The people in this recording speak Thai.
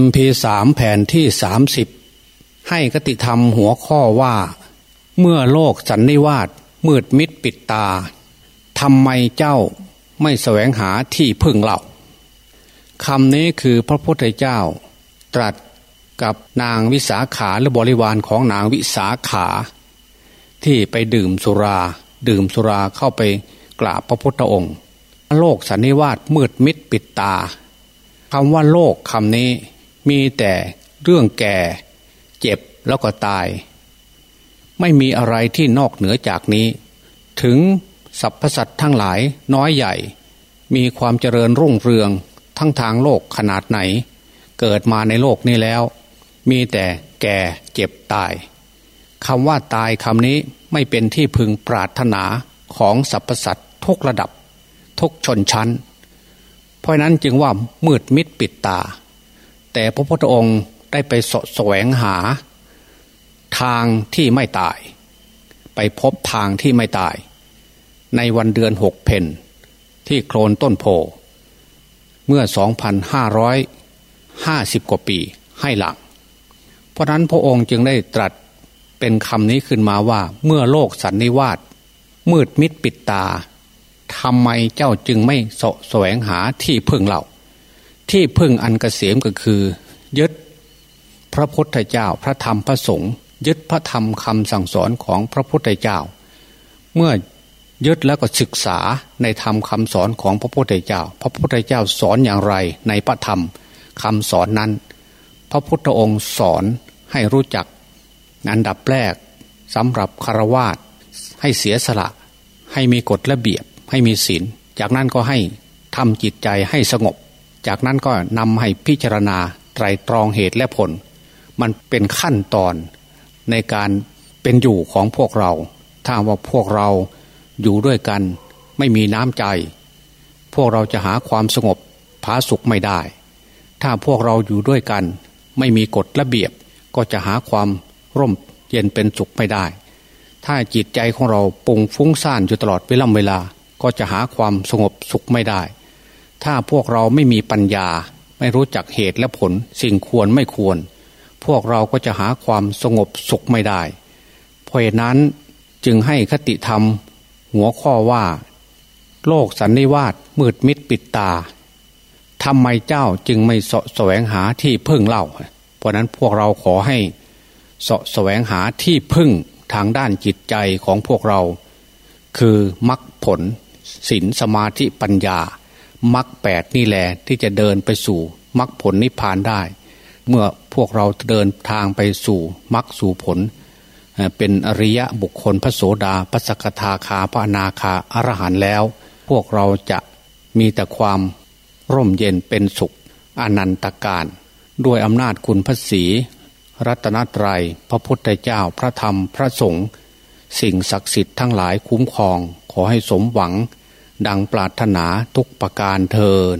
MP3 แผ่นที่สามสิบให้กติธรรมหัวข้อว่า เมื่อโลกสันนิวาสมืดมิดปิดตาทำไมเจ้าไม่แสวงหาที่พึ่งเล่าคำนี้คือพระพุทธเจ้า ตรัสกับนางวิสาขาหรือบริวารของนางวิสาขา ที่ไปดื่มสุรา ดื่มสุราเข้าไปกราบพระพุทธองค์ โลกสันนิวาสมืดมิดปิดตา คำว่าโลกคำนี้มีแต่เรื่องแก่ เจ็บแล้วก็ตาย ไม่มีอะไรที่นอกเหนือจากนี้ ถึงสรรพสัตว์ทั้งหลายน้อยใหญ่ มีความเจริญรุ่งเรืองทั้งทางโลกขนาดไหน เกิดมาในโลกนี้แล้ว มีแต่แก่เจ็บตายคำว่าตายคำนี้ไม่เป็นที่พึงปรารถนาของสรรพสัตว์ทุกระดับ ทุกชนชั้น ราะนั้นจึงว่ามืดมิดปิดตา แต่พระพุทธองค์ได้ไปสแสวงหา ทางที่ไม่ตาย ไปพบทางที่ไม่ตาย ในวันเดือนหกเพนที่โคลนต้นโพ เมื่อ 2,550 กว่าปีให้หลัง เพราะนั้นพระองค์จึงได้ตรัสเป็นคำนี้ขึ้นมาว่าเมื่อโลกสันนิวาสมืดมิดปิดตา ทำไมเจ้าจึงไม่สแสวงหาที่พึ่งเราที่พึ่งอันกเกษมก็คือ ยึดพระพุทธเจ้าพระธรรมพระสงฆ์ยึดพระธรรมคำสั่งสอนของพระพุทธเจ้า เมื่อยึดแล้วก็ศึกษาในธรรมคำสอนของพระพุทธเจ้า พระพุทธเจ้าสอนอย่างไรในพระธรรมคำสอนนั้น พระพุทธองค์สอนให้รู้จักอันดับแรกสำหรับคารวาสให้เสียสละ ให้มีกฎระเบียบ ให้มีศีล จากนั้นก็ให้ทำจิตใจให้สงบ จากนั้นก็นำให้พิจารณาไตรตรองเหตุและผล มันเป็นขั้นตอนในการเป็นอยู่ของพวกเรา ถ้าว่าพวกเราอยู่ด้วยกันไม่มีน้ำใจ พวกเราจะหาความสงบผาสุขไม่ได้ ถ้าพวกเราอยู่ด้วยกัน ไม่มีกฎระเบียบก็จะหาความร่มเย็นเป็นสุขไม่ได้ ถ้าจิตใจของเราปุงฟุ้งซ่านอยู่ตลอดเวลาเวลา ก็จะหาความสงบสุขไม่ได้ ถ้าพวกเราไม่มีปัญญา ไม่รู้จักเหตุและผล สิ่งควรไม่ควร พวกเราก็จะหาความสงบสุขไม่ได้ เพราะนั้นจึงให้คติธรรม หัวข้อว่า โลกสันนิวาสมืดมิดปิดตาทำไมเจ้าจึงไม่สะแสวงหาที่พึ่งเล่า เพราะนั้นพวกเราขอให้สะแสวงหาที่พึ่งทางด้านจิตใจของพวกเรา คือมรรคผล ศีลสมาธิปัญญามรรคแปดนี่แหละที่จะเดินไปสู่มรรคผลนิพพานได้ เมื่อพวกเราเดินทางไปสู่มรรคสู่ผล เป็นอริยะบุคคลพระโสดาพระสกทาคาพระนาคาอรหันแล้ว พวกเราจะมีแต่ความร่มเย็นเป็นสุขอนันตการ ด้วยอำนาจคุณพระศีรัตนตรัย พระพุทธเจ้าพระธรรมพระสงฆ์สิ่งศักดิ์สิทธิ์ทั้งหลายคุ้มครอง ขอให้สมหวัง ดังปรารถนาทุกประการเทิน